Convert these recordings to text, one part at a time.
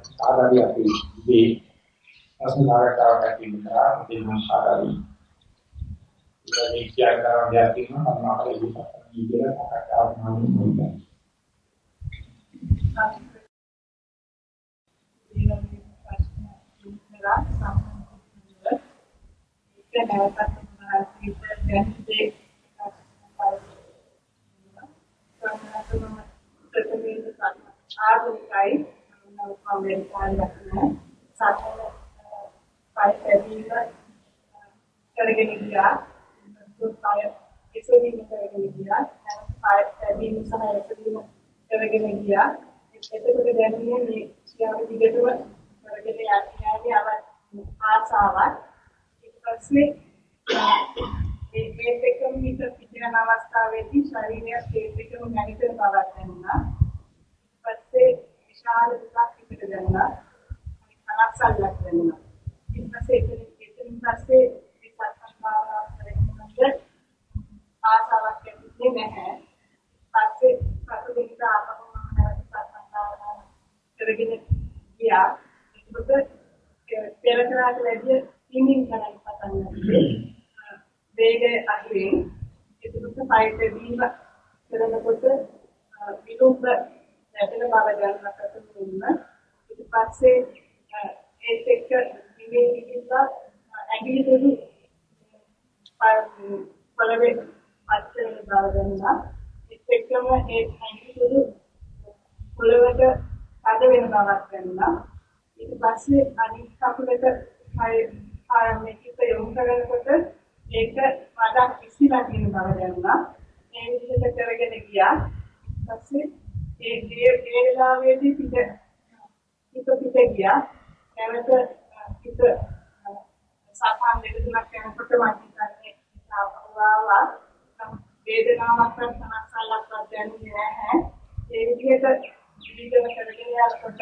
සාධාරණ අපි ඉතින් අසුනාරකාවක් ඇතිවෙනවා දෙන්න සාධාරණ ඉතින් කියනවා දෙයක් තියෙනවා. තමයි අපේ ඉතින් කතාවක් නම් ඒක නැවතත් උන්වහන්සේට දැනෙන්නේ ආධුනිකයි නවකම්බෙන්තාන් දක්න සාකල පයිපැදීම කරගෙන ගියා දුක්ඛය එසවීම කරගෙන ගියා පයිපැදීම සහ එසවීම කරගෙන ගියා එතකොට දැනෙන්නේ මේ සියාව දිගටම කරගෙන යන්නේ අව ආසාවක් ඊට පස්සේ මේ මේක එකම හිත පිටින අවස්ථාවේදී ශරීරය ස්ටේට් එකම නැගිටින බවක් දැනුණා. ඊපස්සේ විශාල දුකක් හිතට දැනුණා. කනස්සල්ලක් දැනුණා. ඊට පස්සේ එතන එතනින් පස්සේ මේ සත්සංගාව කරගෙන ආසාවක් ඇතිවෙන්නේ නැහැ. පස්සේ පසු දෙක ආපහු මම නැවත සත්සංගාව කරගෙන ගියා. ඒකත් පෙර කරාට වැඩිය ඉන්නින් කරන්න පටන් ගත්තා. වේගය අහිමින් එතකොට පයිට දීම කරනකොට විලුම්බ නැතන බව දැනගන්නට මුන්න ඊට පස්සේ ඒත් එක්ක දිවේ දිවිලා ඇඟිලි දුරු පොළවේ පච්චන බව දැනගන්න ඒත් එක්කම ඒ ඇඟිලි දුරු පොළවට අද වෙන බවක් දැනගන්න ඊට පස්සේ අනිත් කකුලට හය ආරම්භ කිත යොමු කරනකොට ඒක වඩා ඉස්සිලා කියන බව දැනුණා. මේ විදිහට කරගෙන ගියා. ඊපස්සේ ඒ ඒ වේලාවේදී පිට පිට පිට ගියා. නැවත පිට සාපාන් දෙක තුනක් යනකොට මම හිතන්නේ ආවා වේදනාවක් සනස්සලක් දැනෙන්නේ නැහැ. ඒ විදිහට ජීවිතය කරගෙන යනකොට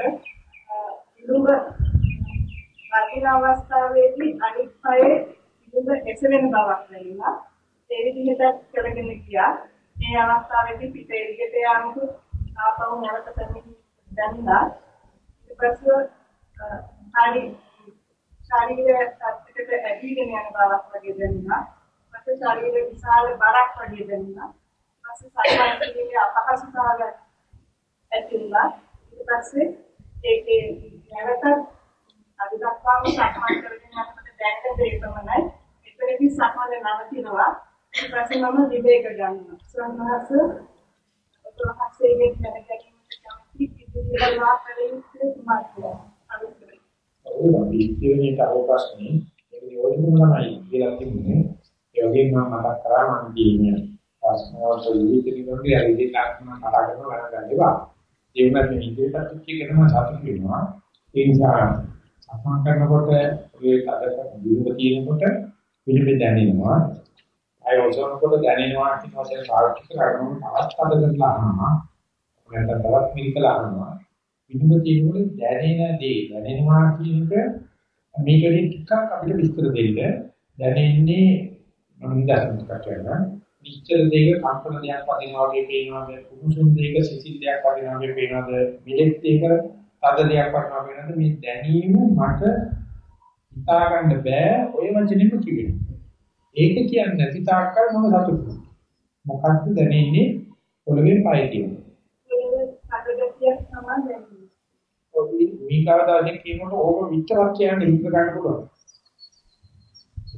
ඉලුඹ වර්ධන අවස්ථාවේදී අනිත් පයේ ඉලුඹ එසවෙන බවක් දැනුණා. ඒ විදිහට කරගෙන ගියා. මේ අවස්ථාවේදී පිට එළියට යාමු ආපහු නැවත කරමින් දැනුණා. ඊට පස්සේ හරි ශරීරය සත්‍යකට ඇදීගෙන යන බවක් වගේ දැනුණා. පස්සේ ශරීරය විශාල බරක් වගේ දැනුණා. පස්සේ සත්‍යයේ අපහසුතාවය ඇති වුණා. ඊට පස්සේ ඒකේ නැවත අද දක්වාම සක්මන් කරගෙන යනකොට දැනෙන දේ තමයි එතනදී සක්මන නවතිනවා ඊට පස්සේ මම විවේක ගන්නවා සම්හස ඔතනහසේගේ දැනගැනීමට කැමති ඉදිරියට වාපරින් මාත්‍යා අනුකරයි ඔව්. අපි ඉතිරි අවකාශනේ ඒක යෝජන තමයි කියලා තිබුණේ ඒ වගේම මම මතක් කරා මම කියන්නේ ප්‍රශ්නවලට විවිධ කෙනෙකුගේ අරිදී තාක්ෂණ මතක කරගන්න ගන්නවා ඒ වුණත් මේ ඉදිරියට පිටිකේම සතුට වෙනවා ඒ නිසා සම්මා කරනකොට ඔය කඩක දිනුක තියෙනකොට පිළිපෙ දැනෙනවා අය ඔසවනකොට දැනෙනවා කියන වශයෙන් පාවිච්චි කරනවා තවත් කඩකට ලහනවා නැත්නම් තවත් මිල්කලා අහනවා පිළිපෙ තියෙනකොට දැනෙන දේ දැනෙනවා කියන එක මේකෙන් ටිකක් අපිට විස්තර දෙන්න. දැනෙන්නේ මම දැක්කත් කරනවා නිශ්චල දෙයක කම්පන දෙයක් වදිනවා වගේ පේනවාද? කුණුසුම් දෙයක සිසිල් දෙයක් වදිනවා වගේ පේනවාද? මිලෙත් දෙයක තද දෙයක් වදිනවා වෙනද මේ දැනීම මට හිතා ගන්න බෑ. ඔය වචනෙම කිව්වේ. ඒක කියන්නේ නැති තාක්කල් මම සතුටුයි. මොකක්ද දැනෙන්නේ පොළවේ පය කියන්නේ. ඔය මේකවදාදී කියනකොට ඕක විතරක් කියන්නේ හිත ගන්න පුළුවන්.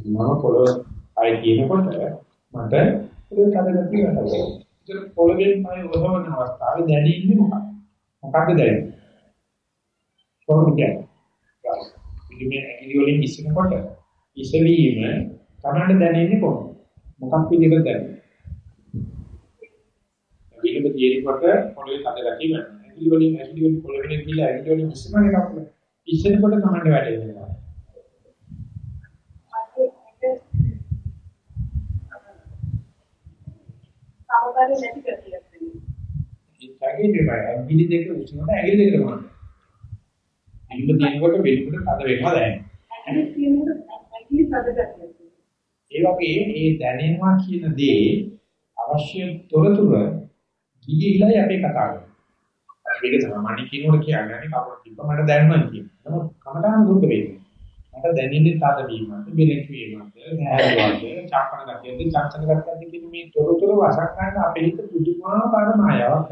මම පොළව පය කියනකොට මට ඒක කඩගතිය වෙනවා. ඒක පොළවේ පය ඔසවන අවස්ථාවේ දැනෙන්නේ මොකක්ද? මොකක්ද දැනෙන්නේ? කොහොමද කියන්නේ? ඉතින් ඇඟිලි වලින් ඉස්සෙනකොට ඉසවීම තමයි දැනෙන්නේ කොහොමද? මොකක් විදිහට දැනෙන්නේ? ඇඟිලිම තියෙනකොට පොළවේ තද ගැටි වෙනවා. ඇඟිලි වලින් ඇඟිලි වලින් පොළවේ ගිහලා ඇඟිලි වලින් ඉස්සමනේ කපුල. ඉස්සෙනකොට තමයි වැටෙන්නේ. සමබර නැති කරතියක් තියෙනවා. ඒ ඇඟිලි දෙක ඇඟිලි දෙක උස්සනකොට ඇඟිලි දෙක මොනවද? ඇඟිලි තියෙනකොට වෙනකොට තද වෙනවා දැනෙනවා. ඇඟිලි තියෙනකොට ඇඟිලි තද කරතියක් ඒ වගේ මේ දැනෙනවා කියන දේ අවශ්‍ය තොරතුරු ගිහිල්ලා අපි කතා කරනවා. මේක සාමාන්‍ය කෙනෙකුට කියන්නේ කවුරු තිබ්බ මට දැනනවා කියන්නේ. නමුත් කමඩාන දුන්න වෙන්නේ. මට දැනෙන්නේ තද වීමත්, බෙලෙක් වීමත්, හැරෙවද, චාපන ගතියද, චංචල ගතියද කියන මේ තොරතුරු වසක් ගන්න අපේ හිත පුදුමාකාර මායාවක්.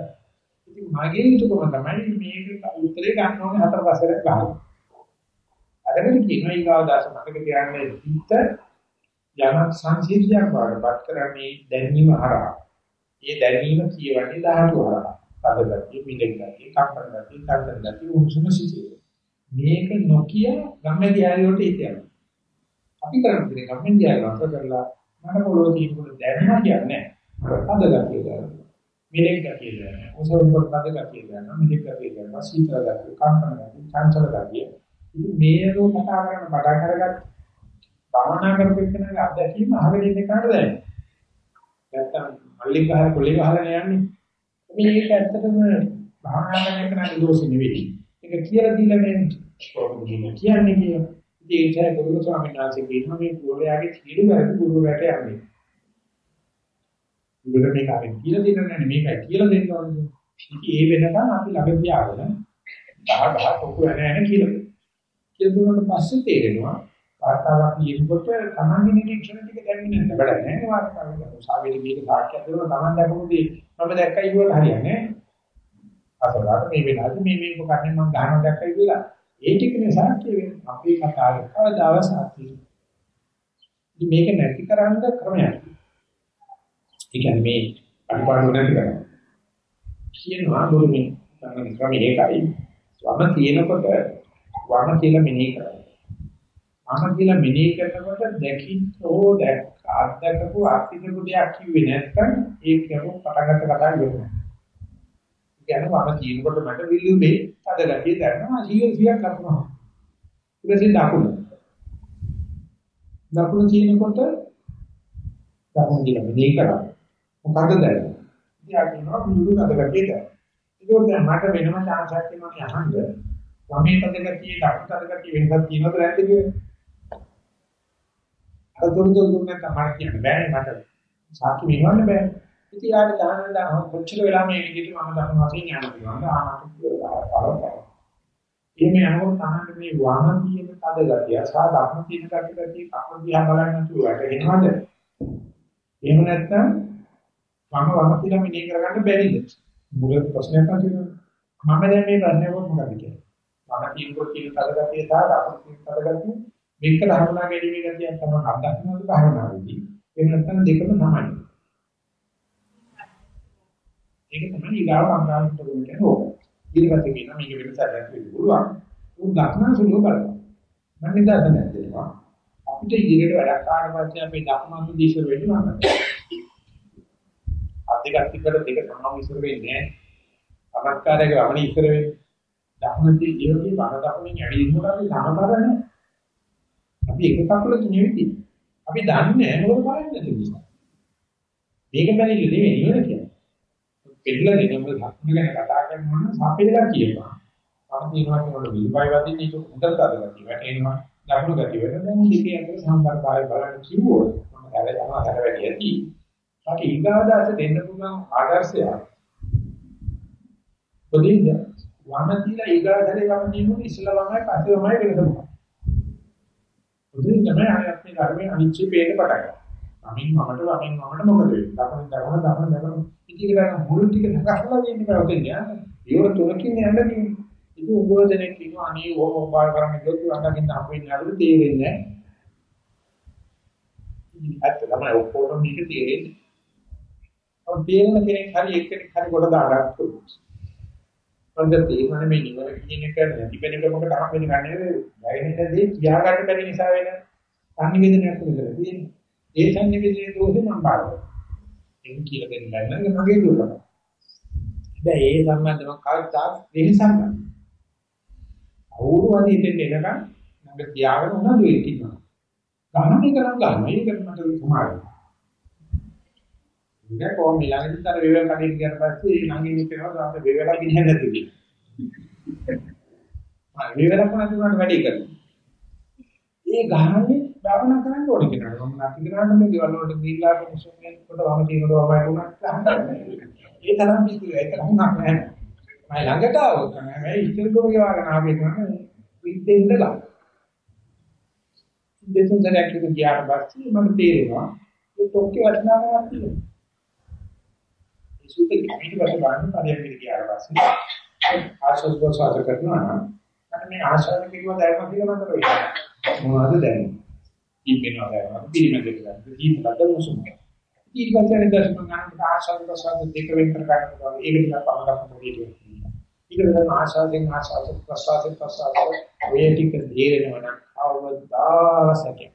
ඉතින් මගේ යුතුයකම තමයි මේක උත්තරේ ගන්න ඕනේ හතර පස්සට ගන්න. අරගෙන කියනවා ඊගාව දාස මතක තියාගන්න හිත යන සංසිද්ධියක් වඩපත් කරන්නේ දැනීම හරහා. ඒ දැනීම කියවන්නේ ධාතු හරහා. පදගතිය, පිළිගතිය, කම්පන ගතිය, කල්පන ගතිය, උණුසුම සිටිය. මේක නොකිය ගම්මැදියාරි වලට ඒක යනවා. අපි කරන්නේ ගම්මැදියාරි වලට කරලා මම පොළොව තියෙනකොට දැනනවා කියන්නේ පදගතිය ගන්නවා. මෙලෙක් ගතිය ගන්නවා. ඔසවන කොට පදගතිය ගන්නවා. මෙලෙක් ගතිය ගන්නවා. සීතල ගතිය, කම්පන ගතිය, චංචල ගතිය. ඉතින් මේකෝ කතා කරන්න පටන් අරගත්ත භාවනා කරපෙන්නගේ අත්දැකීම අහගෙන ඉන්න කාට දැනෙන්නේ. නැත්තම් මල්ලි ගහලා කොල්ලේ ගහලා යන්නේ. මේක ඇත්තටම භාවනා කරන එක නම් දෝෂෙ නෙවෙයි. ඒක කියලා දීලා මේ කොහොමද කියන්නේ කියලා. ඉතින් ඒක ගුරු ස්වාමීන් වහන්සේ කියනවා මේ ගුරුවරයාගේ තීරු වැරදි ගුරුවරයාට යන්නේ. ගුරුවර මේක අර කියලා දෙන්න නැහැ මේකයි කියලා දෙන්න ඕනේ. ඉතින් ඒ වෙනකන් අපි ළඟ තියාගෙන ගහ ගහ කොකු නැ නැ කියලා. කියලා දුන්නාට පස්සේ තේරෙනවා වාර්තාවක් ලියනකොට තමන්ගේ නිරීක්ෂණ ටික දැනෙන්නේ නැහැ. බඩ නැහැ වාර්තාවක්. සාවේදී මේක සාක්ෂියක් දෙනවා තමන් දැකපොදී මම දැක්කයි කියලා හරියන්නේ නැහැ. අසලාට මේ වෙලාවේ මේ මේ මොකක්ද මම ගහන දැක්කයි කියලා. ඒ ටික නිසා කියන්නේ අපේ කතාවේ කවදාවත් සාර්ථකයි. මේක නැති කරන්න ක්‍රමයක්. ඒ කියන්නේ මේ අනිපාඩු නැති කරනවා. කියනවා මුරුමි තමයි ක්‍රමය ඒකයි. වම තියෙනකොට වම කියලා මෙනෙහි කරනවා. වම කියලා මෙනෙහි කරනකොට දැකින්නෝ දැක් අත්දකපු අත්දිකපු දෙයක් කිව්වේ නැත්නම් ඒක කියපු පටගත් කතාව ඉවරයි. කියන්නේ වම තියෙනකොට මට විලුඹේ අද ගැටිය දැනෙනවා 100 100ක් ලකුණා. ඊට පස්සේ දකුණ. දකුණ තියෙනකොට දකුණ කියන මෙදී කරා. මොකද දැනෙන්නේ? ඉතින් ආ කියනවා විලුඹ අද ගැටිය දැනෙනවා. ඒකෝට දැන් මට වෙනම chance එකක් තියෙනවා අහන්න. වමේ අද ගැටිය දකුණ අද ගැටිය වෙනසක් තියෙනවද නැද්ද කියලා. අර දුරු දුරු නැත්නම් මට කියන්න බෑනේ මට. සාකි මෙවන්න බෑනේ. ඉතින් යාට දාන දාන කොච්චර වෙලා මේ විදිහට මම දක්න වශයෙන් යන්න පුළුවන්ද ආනන්ද කියලා. එimhe අනුව තමයි මේ වම කියන තද ගතිය සහ දක්න තියෙන ගතිය ගතිය කකුල් දිහා බලන්න නැතුව වැටෙනවද? එහෙම නැත්නම් වම වම කියලා මෙනේ කරගන්න බැරිද? මුල ප්‍රශ්නයක් තියෙනවා. මම දැන් මේ ප්‍රශ්නේ මොකක්ද කියන්නේ? වම කියනකොට තියෙන තද ගතිය සහ දක්න තියෙන තද ගතිය මේක හඳුනා ගැනීම ගතියක් තමයි අත්දැකීමක් භාවනාවේදී. එහෙම නැත්නම් දෙකම සමානයි. ඒක තමයි ඊගාව අංගාන්ත කරන කියන්නේ ඕක. ඊට පස්සේ කියනවා මේක වෙනසක් නැති වෙන්න පුළුවන්. උන් දක්නා සුළු බලන්න. මම නිදාස නැද්දේවා. අපිට ඉදිරියට වැඩක් ආවට පස්සේ අපි දක්නාසු දීශර වෙන්නේ නැහැ. අධික අධිකට දෙක සමාන ඉස්සර වෙන්නේ නැහැ. අමස්කාරයේ වමනේ ඉස්සර වෙන්නේ. දක්නදී ජීවිතේ බාර දක්නින් ඇවිදිනකොට අපි සමබර නැහැ. අපි එක කකුලක නෙවෙයි. අපි දන්නේ නැහැ මොකද බලන්නේ නැති නිසා. මේක බැරිලු නෙවෙයි නිවන කියන්නේ. පෙන්නලා දෙනම ලක්ෂණ ගැන කතා කරනවා නම් සාපේලා කියනවා. මම කියනවා කියනකොට විල්පයි වදින්නේ ඒක හොඳට අදගතිය වැටෙනවා. ලකුණු ගතිය වෙන දැන් දෙකේ අතර සම්බන්ධතාවය බලන්න කිව්වොත් මම හැරෙනවා හැර වැඩි ඇති. අපි ඊගාදාස දෙන්න පුළුවන් ආදර්ශය. පොදින්ද වම තියලා ඊගාදාසේ වම දිනුනේ ඉස්සලා වමයි පස්සේ වමයි වෙනස මොකක්ද? පොදින් තමයි ආයත්නේ ධර්මයේ අනිච්චේ පේන්න පටන් ගන්නවා. අමින් මමට වමින් මමට මොකද වෙන්නේ? දකුණෙන් දකුණ දකුණ දකුණ ඉතින් ඒක මුළු ටික සකස්ලා දෙන්න බෑ ඔතෙන් යන්නේ. ඒවල තුනකින් යන්නේ. ඉතින් උගෝදෙනෙක් කියනවා අනේ ඕම මොබයිල් කරන්නේ කියලා අඬකින් හම්බෙන්නේ නැවද තේරෙන්නේ නැහැ. ඇත්ත තමයි ඔක්කොම මේක තේරෙන්නේ. ඔය තේරෙන කෙනෙක් හරි එක්කෙනෙක් හරි කොට දාගන්න පුළුවන්. පන්ද තේරෙන්නේ මේ නිවර කියන එක නැතිවෙන එක මොකට හම්බෙන්නේ නැහැ. වැයෙනදී තියාගන්න බැරි නිසා වෙන සංනිවේදනයක් විතර තියෙන්නේ. ඒ සංනිවේදනයේ දෝෂේ මම බලනවා. ඒක කියලා දෙන්න බැන්න මගේ දුක. දැන් ඒ සම්බන්ධව කවදාත් වෙනසක් නැහැ. අවුරු වදී ඉතින් එනකන් මම තියාගෙන උනදු ඉන්නවා. ගන්න එක නම් ගන්න. මේක මට සමානයි. ඉතින් කොහොම ඊළඟට තර වේවල් කඩේ ගියාට පස්සේ ළඟින් ඉන්නවා තාම වේවල් ගිහින් නැති. මම වේවලක් නැතුනට වැඩි කරනවා. ඒ ගහන්නේ භාවනා කරන්න ඕනේ කියලා. මම නැති කරන්නේ මේ ගෙවල් වලට දීලා මුසුමියන් කොට වම තියෙනකොට වමයි වුණා. ඒ තරම් පිටු ඒක ලහුණක් නැහැ. මම ළඟට આવොත් තමයි මේ ඉතිරිකම ගෙවාගෙන ආවේ තමයි විද්දේ ඉඳලා. දෙතුන් සැරයක් කිව්ව ගියාට පස්සේ මම තේරෙනවා ඒ තොක්කේ වටිනාකමක් තියෙනවා. ඒ සුද්ධ කැමිට වශයෙන් ගන්න පරියන්කට ගියාට පස්සේ ආශස් ප්‍රසාර කරනවා නම් මම මේ ආශාවෙන් කිව්ව දැනුම කියලා මතක වෙනවා. මොනවද දැනෙන්නේ? ඉන්නවා දැනෙනවා. පිළිමද කියලා. දීපලද මොසුම. ඊට පස්සේ දර්ශන ගන්න ආශාව ප්‍රසාර දෙක වෙන් කර ගන්නවා. ඒක දිහා පමණක් පොඩි ඊට ආශාවෙන් ආශාව ප්‍රසාර ප්‍රසාර ඔය ටික දේරෙනවා නම් අවදාසකේ.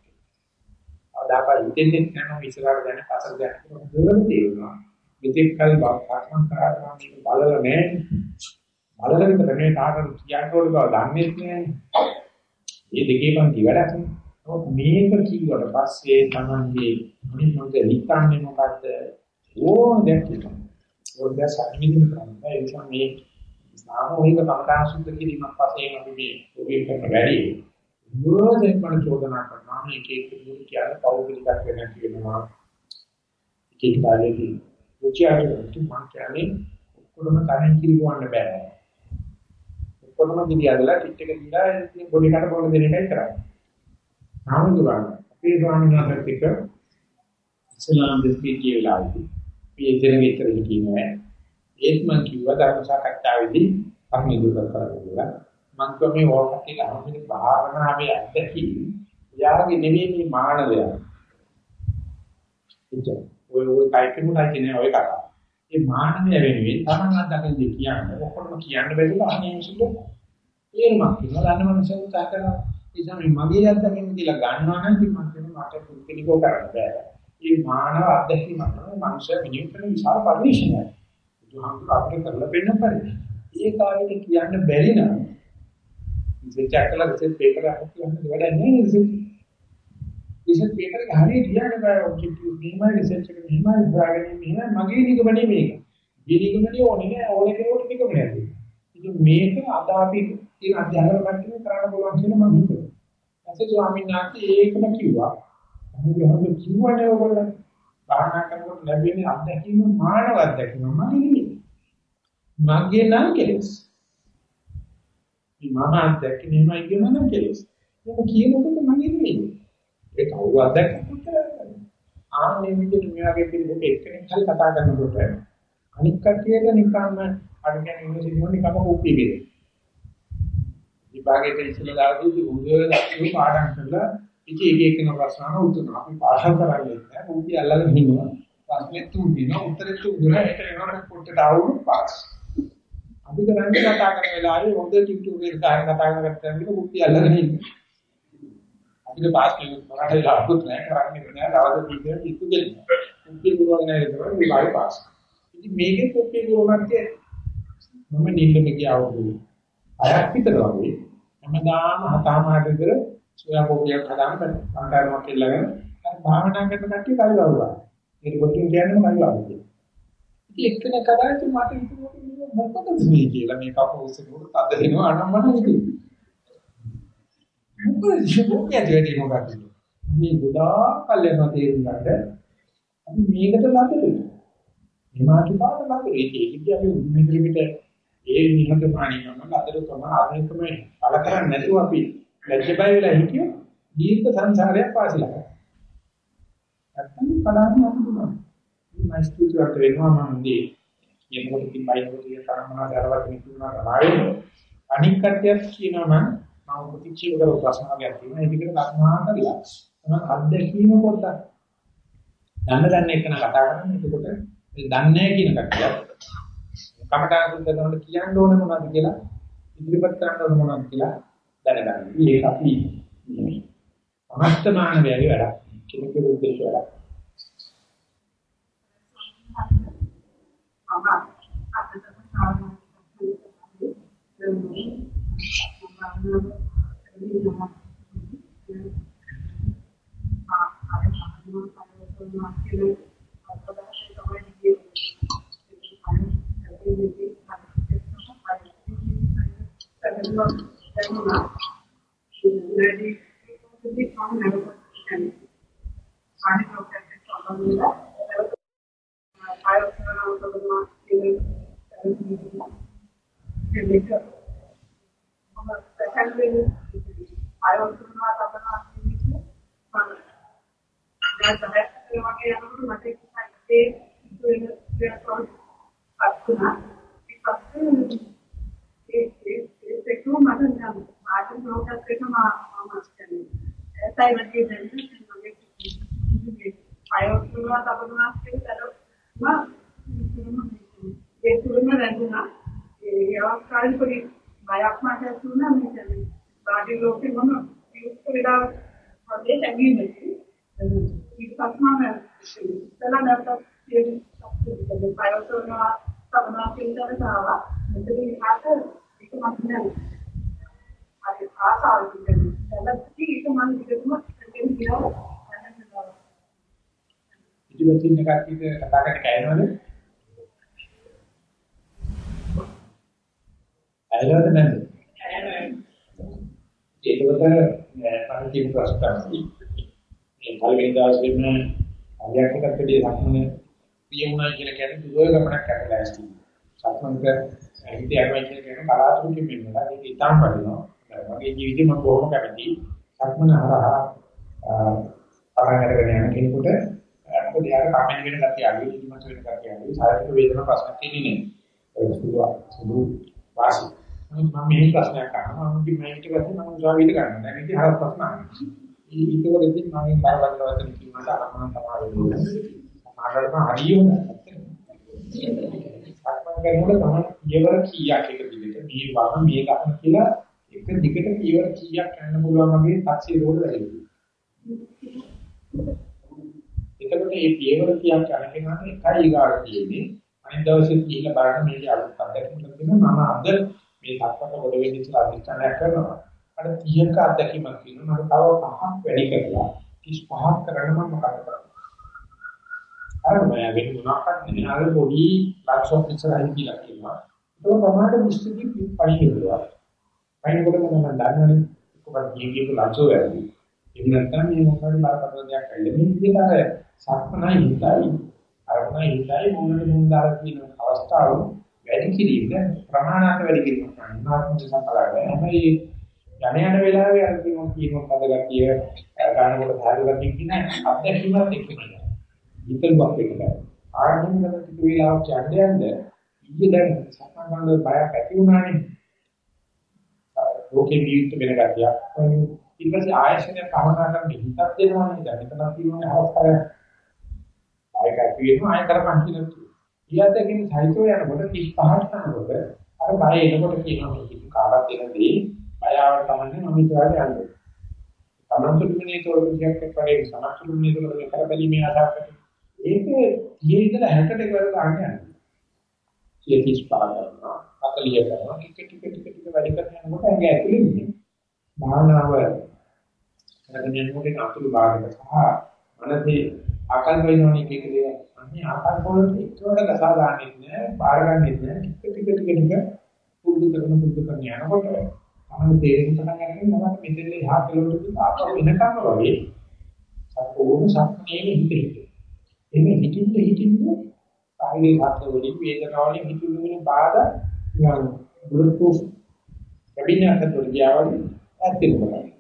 අදාපා ඉතින් නම් ඉස්සරහට යන පසර දැන් දුරම තේරෙනවා. මෙතෙක් කල බාහම කරා මේක බලල නැහැ. බලල විතර මේ කාටද කියන්න ඕන බව දන්නේ නැහැ. මේ දෙකේ පන්ති වැඩක් නේ. මේක කිව්වට පස්සේ තමයි මේ මොකද හිතන්නේ මොකද්ද? ඕන දෙයක් ඕන දෙයක් සම්මිදින කරන්නේ. ඒ නිසා මේ සාමූහික කමඨාන් සුද්ධ කිරීමක් වශයෙන් අපි මේ ඔබේ කරන වැඩි විරෝධයෙන් මම චෝදනා කරනවා මේ එක එක දුරු කියන පෞද්ගලිකයක් වෙන කියනවා. එක එක කාලෙදී උචාරණය මම කියන්නේ ඔක්කොම තනින් කිරිවන්න බෑ. ඔක්කොම ගිහියදලා ටික් එක දීලා ඉතින් පොඩි කට පොළ දෙන එකයි කරන්නේ. සාමුදුරන් අපේ ස්වාමීන් වහන්සේත් එක්ක ඉස්ලාම් දෙස්කේ කියලාදී මේ දෙන විතර කියන්නේ ඒත් මම කිව්වා ධර්ම සාකච්ඡාවේදී අපි දුක කරගන්නවා. මම කිව්වා මේ ඕකට කියලා අපේ භාවනාවේ අත්දැකීම් යාගේ නෙමෙයි මේ මානවය. එච්චර. ඔය ඔය කයිකමුණයි කියන්නේ ඔය කතාව. මේ මානවය වෙනුවෙන් තමන් අත්දකින්න කියන්නේ ඔක්කොම කියන්න බැරිලා අනේ සුදු. තේරුමක් කියලා දන්න මනුස්සයෙක් උත්සාහ කරනවා. ඒ තමයි මගේ අත්දැකීම් කියලා ගන්නවා නම් ඉතින් මම කියනවා මට පුදුලිකෝ කරන්න බෑ. මේ මානව අත්දැකීම තමයි මනුෂ්‍ය විනිවිද විශාල පරිශ්‍රණයක්. බුදුහාමුදුර අපිට කරලා දෙන්න පරිදි. ඒ කාලෙට කියන්න බැරි නම් රිසර්ච් කරලා රිසර්ච් පේපර් එකක් කියන්න වැඩක් නෑ රිසර්ච්. රිසර්ච් පේපර් එක හරියට ලියන්න බෑ ඔබ්ජෙක්ටිව් මෙහෙමයි රිසර්ච් එක මෙහෙමයි හොයාගෙන මෙහෙමයි මගේ නිගමනේ මේක. මේ නිගමනේ ඕනේ නෑ ඕනේ කෙනෙකුට නිගමනයක් දෙන්න. ඉතින් මේක අද අපි තියෙන අධ්‍යාපන මට්ටමේ කරන්න පුළුවන් කියලා මම හිතුවා. ඊට ස්වාමීන් වහන්සේ ඒකම කිව්වා. අනිත් කිව්වනේ ඔයගොල්ලෝ භාවනා කරනකොට ලැබෙන අත්දැකීම මානව අත්දැකීම මගේ නෙමෙයි. මගේ නම් කෙලස්. මේ මම අත්දැකීම නෙමෙයි කියන නම් කෙලස්. ඒක කියනකොට මගේ නෙමෙයි. ඒක අවු අත්දැකීමක් ආන්නේ විදිහට මේ වගේ පිළිවෙලක එක්කෙනෙක් හරි කතා කරනකොට අනික් කටියට නිකම්ම අඩගෙන ඉන්න සිදුවන නිකම්ම උපි වෙයි. විභාගයේ ඉස්සෙල්ලා දාදී උදේ දක්වපු පාඩම් කරලා ඉතින් එක එකන ප්‍රශ්න උත්තර අපි පාඩම් කරන්නේ නැහැ. උන්ටි අල්ලගෙන ඉන්නවා. ප්‍රශ්නෙත් තුන් දිනවා උත්තරෙත් තුන් දිනවා ඒක වෙනකොට පොට්ටට ආවු පාස්. අපි කරන්නේ කතා කරන වෙලාවේ හොඳ ටිකටු එක කාර්ය කතා කරගත්තාම ඉතින් උන්ටි අල්ලගෙන ඉන්නවා. අපිට පාස් කියනකොට මොනවද ලාභුත් නැහැ කරන්නේ නැහැ. දවස් දෙකක් ඉක්ු දෙන්න. උන්ටි ගුරුවරයා නේද තමයි විභාගේ පාස්. ඉතින් මේකේ කොප්පේ ගුරුවරන්ගේ මම නිල්ලම ගියාවු. අයක් විතර වගේ හැමදාම හතමාට විතර සෝයා කෝපියක් හදාන්න බෑ. සංකාරමක් ඉල්ලගෙන අර භාවනා කරන කට්ටිය කල්වවුවා. ඒක කොටින් කියන්නේම කල්වවුවා කියලා. ඉතින් එක්කෙනෙක් කරාට මට හිතුණා මොකටද මේ කියලා මේ කපෝසෙක උඩ තද වෙනවා අනම්මන ඉතින්. මොකද මොකද වැඩි මොකක්ද? මේ ගොඩාක් කල්යන තේරුම් ගන්න අපි මේකට ලබෙන්නේ. හිමාතු පාඩ ලබෙන්නේ. ඒක ඉතින් අපි මෙතන පිට ඒ නිහතමානීකම ලදරුකම ආධිකම කල කරන්නේ නැතුව අපි ලැජ්ජ බය වෙලා හිටියොත් දීර්ඝ සංසාරයක් වාසිලා කරනවා. නැත්තම් බලන්න අපුදුනවා. මේ මයිස්තුතියට වෙනවා මම දී. කියනකොට ඉතින් බයිනකොට කියන තරමනා දරවත් නිකුණා තමයි. අනික් කට්ටියක් කියනවා නම් මම ප්‍රතික්ෂේප කරව ප්‍රශ්න වර්ගයක් තියෙනවා. ඒකට කර්මා කරලා. තමයි අත්දැකීම පොඩ්ඩක්. දන්න දන්න එක කතා කරන්නේ එතකොට දන්නේ කියන කට්ටිය කමඨාන සුද්ධ කරනකොට කියන්න ඕනේ මොනවද කියලා ඉදිරිපත් කරන්න ඕනේ මොනවද කියලා දැනගන්න. මේක අපි නෙමෙයි. අමස්තමාන වේගය වැඩක්. කෙනෙකුගේ උද්දේශය වැඩක්. අම අතට සාමාන්‍ය දෙන්නේ Thank you. Ready to become never and signing out at the top of the five of the mark දෙක මම පැහැදිලි ආයෝතුනා තබනවා කියන්නේ මම දැන් තමයි වගේ යනකොට මට ඒ ඉතින් දෙයක් අත්ුණා ඊපස්සේ ඒ ඒ ඒක මට නම් ආටි ප්‍රෝසස් එක මම මම කියන්නේ ඒසයි වගේ දැන් මගේ ආයෝතුනා තබනවා කියන්නේ ඒ තුරම රැඳුණා ඒ අවස්ථාවේ පොඩි බයක් මට ඇති වුණා මේ බාඩි ලෝකේ මම යුක්ත වෙලා වගේ හැංගීමේදී ඊට පස්සේ මම ඉතලා නැවත ඒ සම්පූර්ණ පයවතුනා සමනා පිළිතර තාවා මෙතන ඉහත ඒක මම නෑ අර ආසාව කියන්නේ දැන් ඒක මම විදිහටම දෙන්න කියලා ඉතින් ඉන්න කට්ටියට කතා කරන්න කැයනවද? ඇයිලවද නැද්ද? ඒකවල මම කියන ප්‍රශ්න තමයි. මේ පළවෙනි දවසේම අධ්‍යාත්මිකත්වයේ සම්මන පියුණා කියලා කියන්නේ දුර ගමනක් කරලා ඇස්ති. සම්මන්ක හිතේ යනවා කියන කෙනා කලාතුරකින් මෙන්නවා. ඒක ඉතාම වටිනවා. මගේ ජීවිතේ මම බොහොම කැමතියි. සම්මන හරහා පරණ කරගෙන යන කෙනෙකුට මොකද යාර කමෙන් වෙන ගැතිය අඩුයි, ඉදිමත් වෙන ගැතිය අඩුයි. සාහිත්‍ය වේදනා ප්‍රශ්න තියෙන්නේ නේ. ඒක සුදු සුදු වාසි. මම මේ ප්‍රශ්නයක් අහනවා මම කිව්වා මේක පස්සේ මම උසාවියට ගන්නවා දැන් ඉතින් හරස් ප්‍රශ්න අහනවා ඊටවලදී මම බාරගන්නවද කියනවා අරමුණ තමයි සමහරවිට හරියම සක්මන් කරනකොට තමයි ඊවර කීයක් එක දිගට මේ වම මේ ගන්න කියලා එක දිගට ඊවර කීයක් කරන්න පුළුවන් වගේ තාක්ෂි රෝල වැඩි එතකොට මේ ඊවර කීයක් කරන කෙනාට එකයි ගාඩ තියෙන්නේ අනිත් දවසේ ගිහිල්ලා බලන්න මේක අලුත් අත්දැකීමක් තියෙනවා මම අද මේ සක්මත කොට වෙන්න ඉස්සලා අධිෂ්ඨානයක් කරනවා. අර 30ක අත්දැකීමක් තියෙනවා. මම තව පහක් වැඩි කරලා 35ක් කරන්න මම මොකද කරන්නේ? අර මම වෙන මොනක්වත් නෙමෙයි. අර පොඩි ලක්ෂණ ඉස්සරහින් කියලා කියනවා. ඒක තමයි විශ්තිති පයින්නවා. පයින්කොට මම දන්නනේ කොහොමද ජීවිතේ ලක්ෂෝ වැඩි. එහෙම නැත්නම් මේ මොකද බරපතල දෙයක් ඇල්ල මේ විදිහට අර සක්මනයි හිතයි අරමුණයි හිතයි මොනවද මොන දාලා කියන අවස්ථාව වැඩි කිරීම ප්‍රමාණාත වැඩි කිරීම අනිවාර්යයෙන්ම සම්පලයි. හැබැයි යණ යන වෙලාවේ අර කියමු කියමු පදගතිය ගන්නකොට සාධුගතිය කියන අත්දැකීමත් එක්ක කියනවා. ඉතින් බක් එකයි. ආරම්භන ටික වෙලාවක් යන්න යන්න ඊයේ දැන් සම්මානවල බයක් ඇති වුණානේ. ලෝකේ ජීවිත වෙන ගතියක්. ඊට පස්සේ ආයශනය කවනා කරන හිතක් දෙනවනේ දැන් මෙතන තියෙන අවස්ථාව. ආයක ඇති වෙනවා ආය කරපන් කියලා. ඊයතකින් සයිතෝ යනකොට 35ට යනකොට අර බය එනකොට කියනවා මේක කාටත් එනදී බය ආවට තමයි මම ඉස්සරහට යන්නේ. තමන්තුමිනේ තෝරගියක් එක්කේ සමතුමිනේ තෝරගෙන කරබැලීමේ ආදාකට ඒක ජීවිතේ 60ට කරලා ගන්න යනවා. 35 කරනවා 40 කරනවා. ටික ටික ටික ටික වැඩි කරගෙන යනකොට ඇඟ ඇතුලේ ඉන්නේ. භාවනාව කරගෙන යනකොට අතුරු භාගයට සහ මනසේ ආකල්ප වෙනවනේ කියන දේ අන්නේ ආකල්ප වලට එක්කවට ගසා ගන්නෙත් නෑ බාර ගන්නෙත් නෑ. ටික ටික ටික ටික පුරුදු කරන පුරුදු කරන යනකොට තමයි තේරෙන්න පටන් ගන්න මම මෙතන එහා කෙලවරට ආපහු එනකම් වගේ සම්පූර්ණ සම්පූර්ණ හිත හිත එමේ හිතින්ද හිතින්ද කායික හත් වලින් වේදනාවලින් හිතුණු වෙන බාධා නිකන් බුලට්ප්‍රූෆ් කැබිනට් එකට ගියාවලු ඇත්තටම ඒක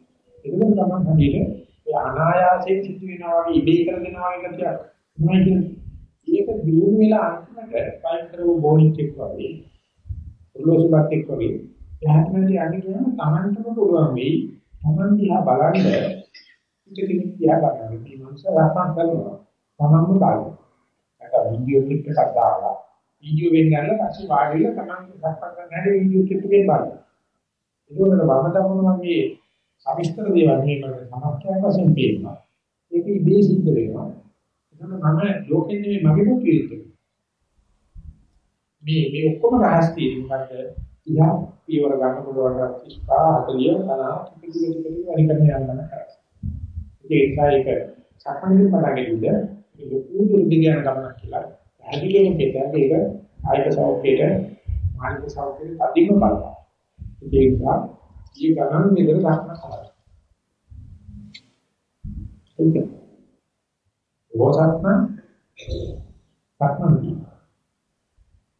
තමයි හරියට ඒ අනායාසයෙන් සිදු වෙනවා වගේ ඉබේ කරගෙනවා වගේ කතියක් මොනවද කියන්නේ ඒක දියුණු වෙලා අන්තිමට ෆයිල් කරව බෝනික් එක්ක වගේ උල්ලෝසුබක් එක්ක වගේ එහාට මෙලි අනිත් කියනවා Tamanටම පුළුවන් වෙයි Taman දිහා බලන්න ඉතින් දිහා බලන්න මේ මනුස්ස රහසක් කරනවා Tamanම බලන්න නැත්නම් වීඩියෝ ක්ලිප් එකක් දාලා වීඩියෝ වෙන් ගන්නලා පස්සේ වාඩි වෙලා Taman රහසක් කරන හැටි වීඩියෝ ක්ලිප් එකෙන් බලන්න ඒකවල වම දකුණු වගේ සවිස්තර දේවල් මේ මම සමස්තයක් වශයෙන් පේනවා ඒක ඉබේ සිද්ධ වෙනවා එතන මම ලෝකෙන් නෙමෙයි මගේ මුතු විදිහට. මේ මේ ඔක්කොම රහස් තියෙන්නේ මොකද්ද? ඉතිහා පියවර ගන්න පුළුවන් ඉස්පා 40 50 ටික ටික ටික ටික වැඩි කරන යන්න කරා. ඒක ඒක සම්පූර්ණ පටගෙද්ද මේ ලොකු දුරදිග යන ගමනක් කියලා. පැහැදිලිවම කියනවා ඒක ආයත සෞඛ්‍යයට මානසික සෞඛ්‍යයට අධික බලපාන. ඒක නිසා ඊ ගණන් විතර ගන්න කරා. ඒක රෝසත්න සක්මන්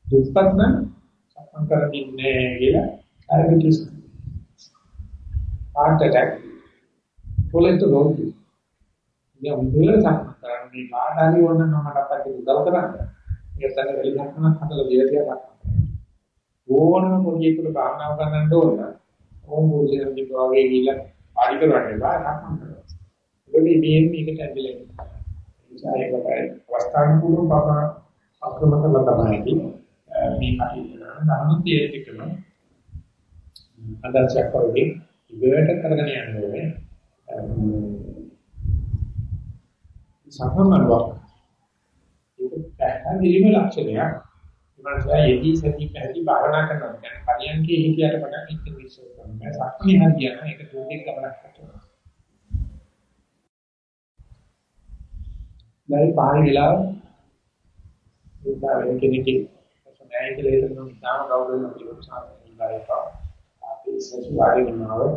දුක්පත්න සක්මන් කරන්නේ කියලා ඩයබටිස් heart attack cholesterol ඉතින් උඹල සක්මන් කරන්නේ කාටරි ඕන නමකට අපිට උදව් කරන්න. ඒක තමයි වෙලිහක්මක් හදලා දෙවියන් ඕනම පොඩියෙකුට භාවනා කරන්න ඕන. ඕම් පොඩියෙක් වගේ ගිහිල්ලා පාඩි කරන්න බෑ සක්මන් කරනවා. ඒකේ මේ මේකට ඇදලා ඉන්නවා. ඒ නිසා ඒකට අවස්ථාන කුරු බබ අක්‍රම කරලා තමයි මේ කටයුතු කරන නමුත් ඒකකම අදර්ශයක් වගේ ඉවරට කරගෙන යන්න ඕනේ. සම්මන්වක් ඒක පැහැදිලිම ලක්ෂණයක්. ඉවරලා යෙදී සති පැහැදිලි භාවනා කරනවා. කියන්නේ පරියන්කේ හිතියට පටන් ඉන්න විශ්වාස කරනවා. සක්මනේ හරියන ඒක දුකේ ගමනක් කරනවා. දැන් පාරි වෙලාව උදාහරණ කෙනෙක්ගේ සමහර කියලා හිතන තාම කවුරුන් කියලා සාමාන්‍යයෙන් අපි සසුවාරි වෙනවා